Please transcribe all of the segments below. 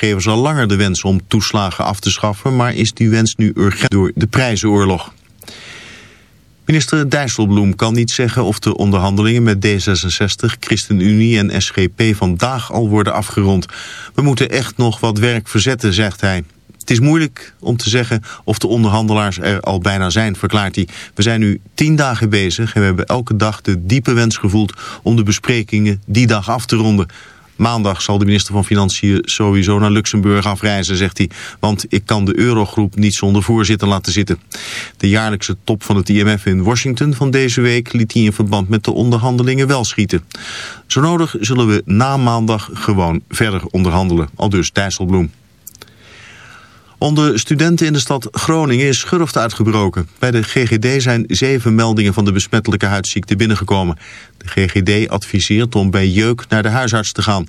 werkgevers al langer de wens om toeslagen af te schaffen, maar is die wens nu urgent door de prijzenoorlog. Minister Dijsselbloem kan niet zeggen of de onderhandelingen met D66, ChristenUnie en SGP vandaag al worden afgerond. We moeten echt nog wat werk verzetten, zegt hij. Het is moeilijk om te zeggen of de onderhandelaars er al bijna zijn, verklaart hij. We zijn nu tien dagen bezig en we hebben elke dag de diepe wens gevoeld om de besprekingen die dag af te ronden. Maandag zal de minister van Financiën sowieso naar Luxemburg afreizen, zegt hij. Want ik kan de eurogroep niet zonder voorzitter laten zitten. De jaarlijkse top van het IMF in Washington van deze week liet hij in verband met de onderhandelingen wel schieten. Zo nodig zullen we na maandag gewoon verder onderhandelen. Al dus Dijsselbloem. Onder studenten in de stad Groningen is schurft uitgebroken. Bij de GGD zijn zeven meldingen van de besmettelijke huidziekte binnengekomen. De GGD adviseert om bij jeuk naar de huisarts te gaan.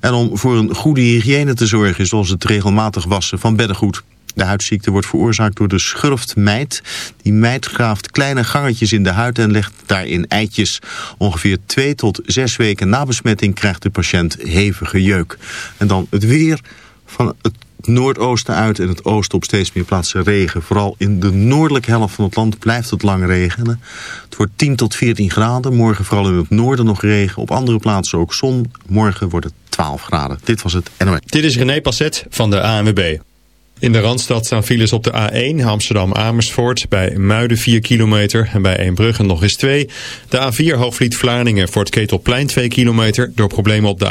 En om voor een goede hygiëne te zorgen, zoals het regelmatig wassen van beddengoed. De huidziekte wordt veroorzaakt door de schurftmijt. Die mijt graaft kleine gangetjes in de huid en legt daarin eitjes. Ongeveer twee tot zes weken na besmetting krijgt de patiënt hevige jeuk. En dan het weer van het noordoosten uit en het oosten op steeds meer plaatsen regen. Vooral in de noordelijke helft van het land blijft het lang regenen. Het wordt 10 tot 14 graden. Morgen vooral in het noorden nog regen. Op andere plaatsen ook zon. Morgen wordt het 12 graden. Dit was het NOS. Dit is René Passet van de ANWB. In de Randstad staan files op de A1 Amsterdam-Amersfoort bij Muiden 4 kilometer en bij Eembrugge nog eens 2. De A4 Hoofdvliet-Vlaardingen voor het Ketelplein 2 kilometer door problemen op de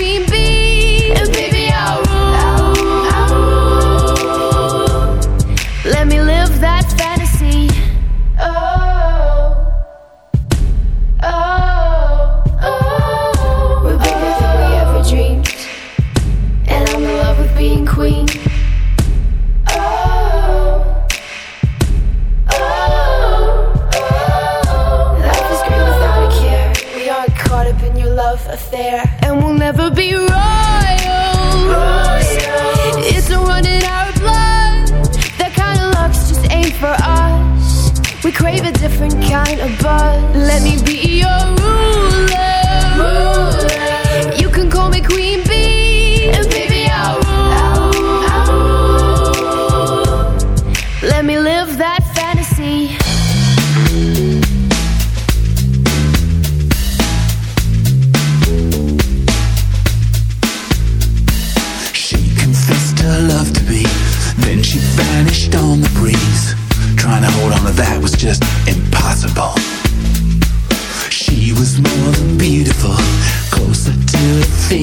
never be royal. It's a run in our blood. That kind of luck's just ain't for us. We crave a different kind of buzz. Let me be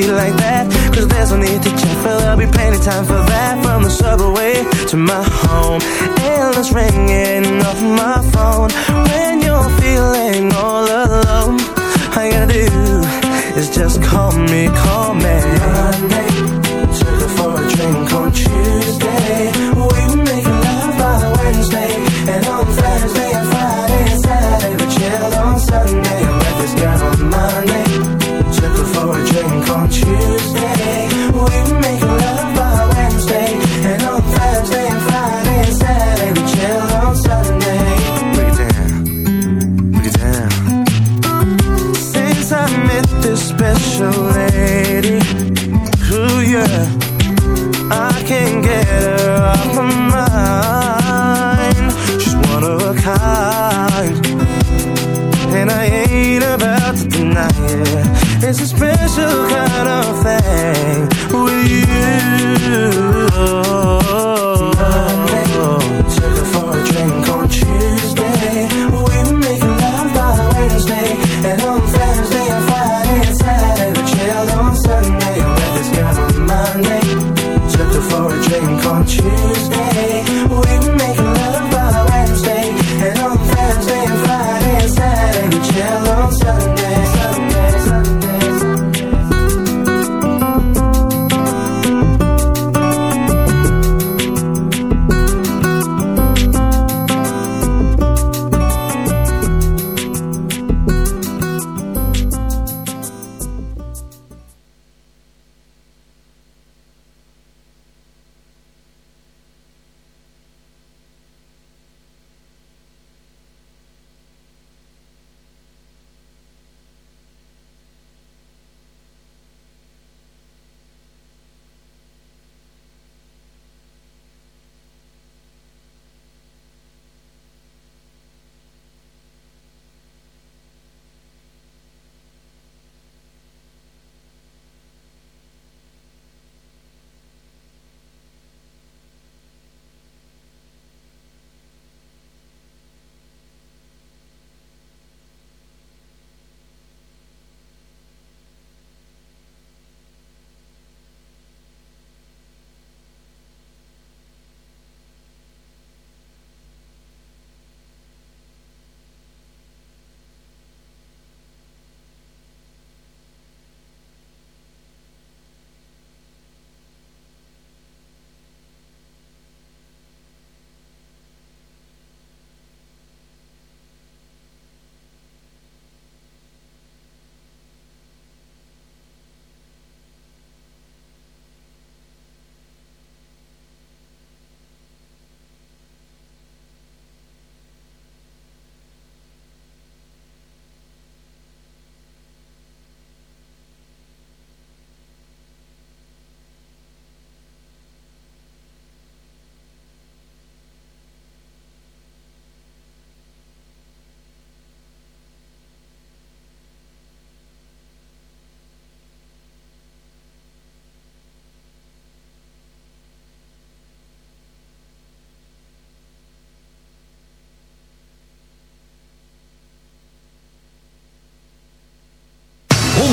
be like that. Cause there's no need to check, but there'll be plenty time for that. From the subway to my home, endless ringing off my phone. When you're feeling all alone, all you gotta do is just call me, call me. Monday.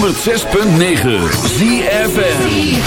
106.9 ZFN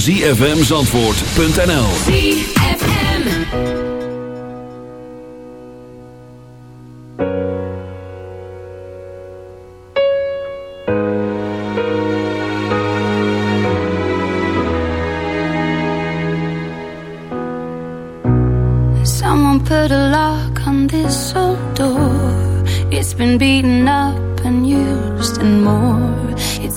zfmzandvoort.nl ZFM Someone put a lock on this old door. It's been beaten up and used and more.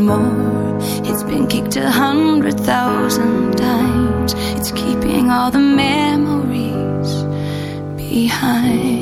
more. It's been kicked a hundred thousand times. It's keeping all the memories behind.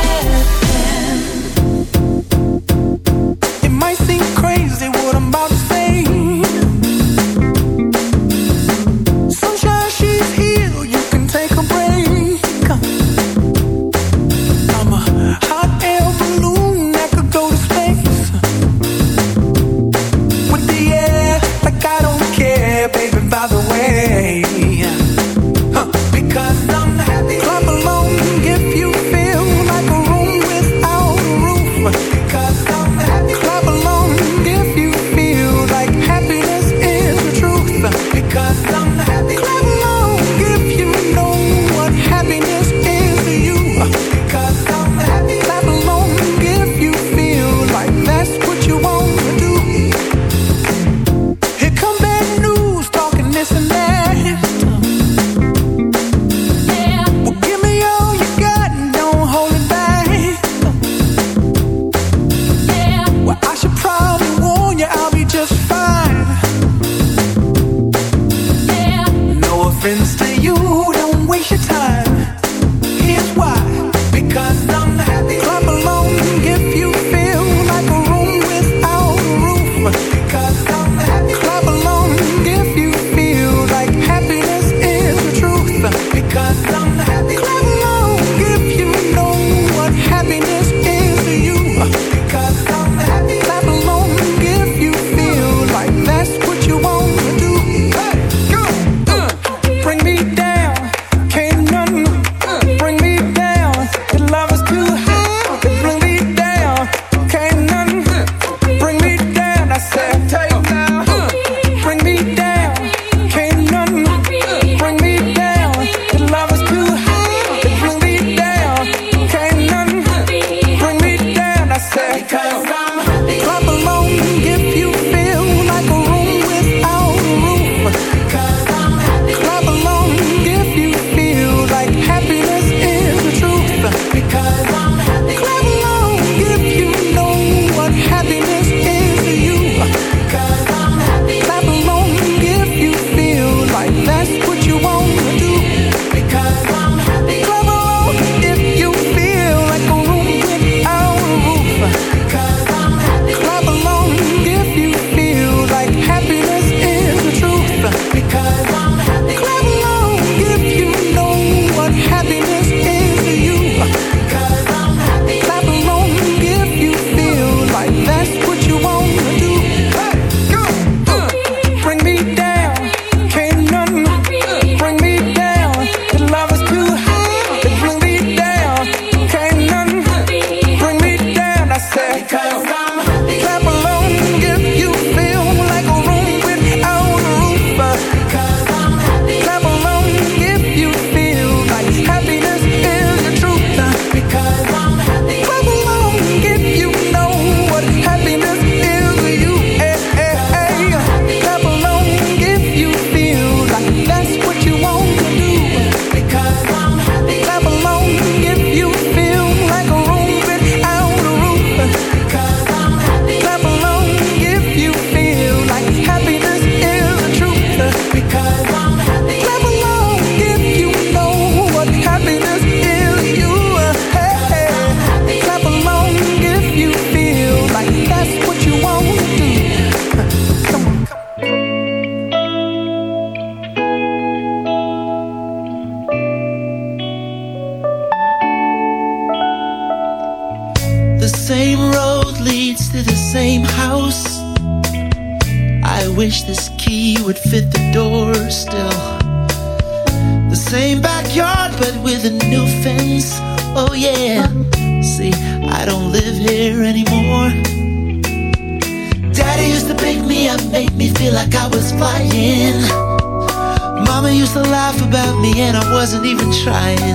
trying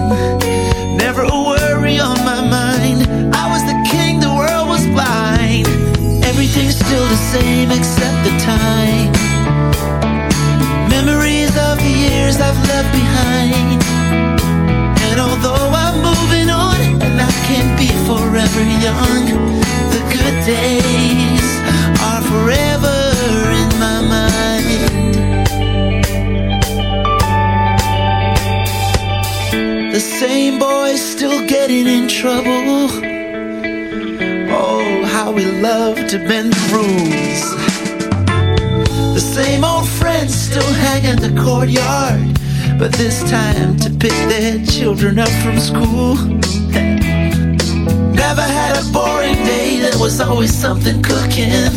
always something cooking.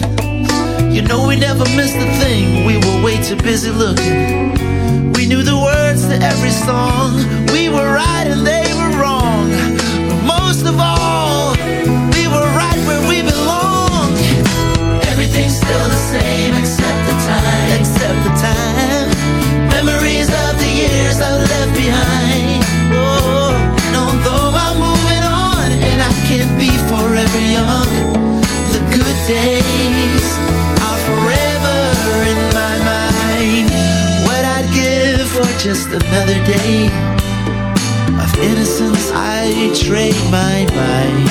You know we never missed a thing, we were way too busy looking. We knew the words to every song, we were right and they were wrong. But most of all, another day of innocence I betrayed my mind.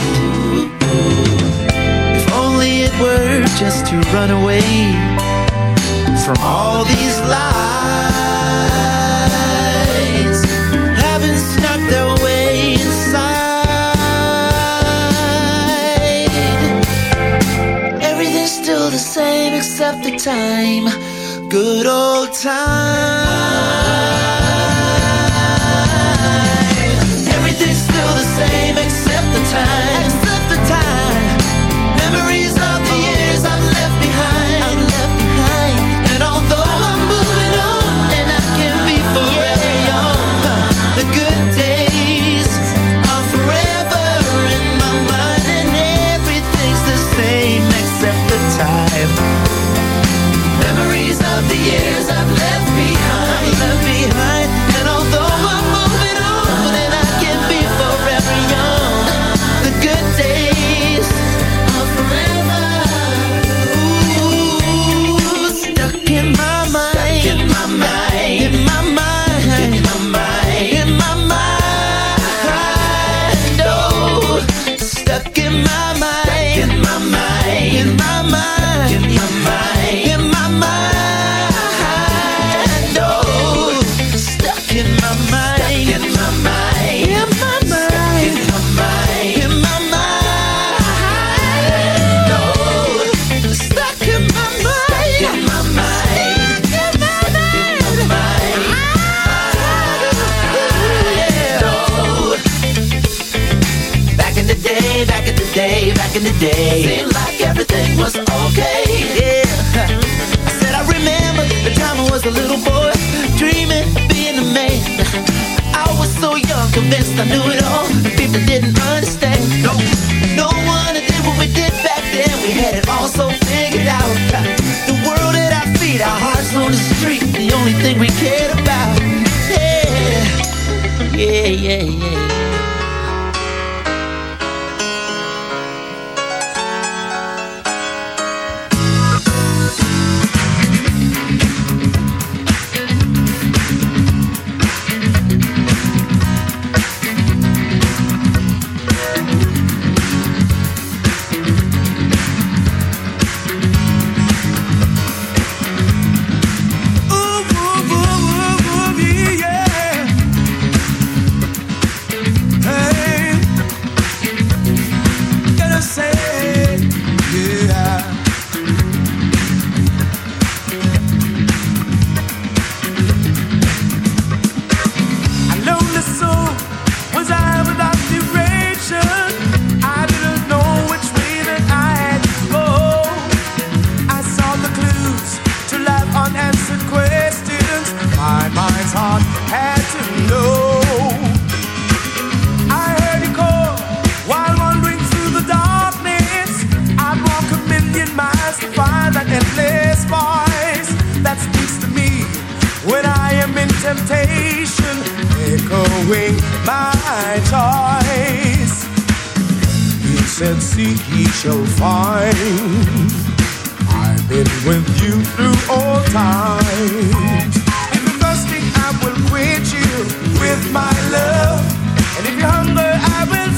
If only it were just to run away From all these lies. Heaven snuck their way inside. Everything's still the same except the time. Good old time. time. my choice. He said, Seek, he shall find. I've been with you through all times. In the thirsty, I will quench you with my love. And if you hunger, I will.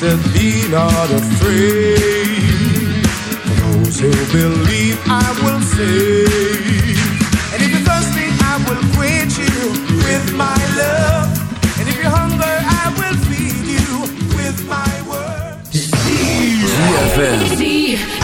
said, Be not afraid. For those who believe, I will save. And if you're thirsty, I will quench you with my love. And if you're hungry, I will feed you with my word. ZFM.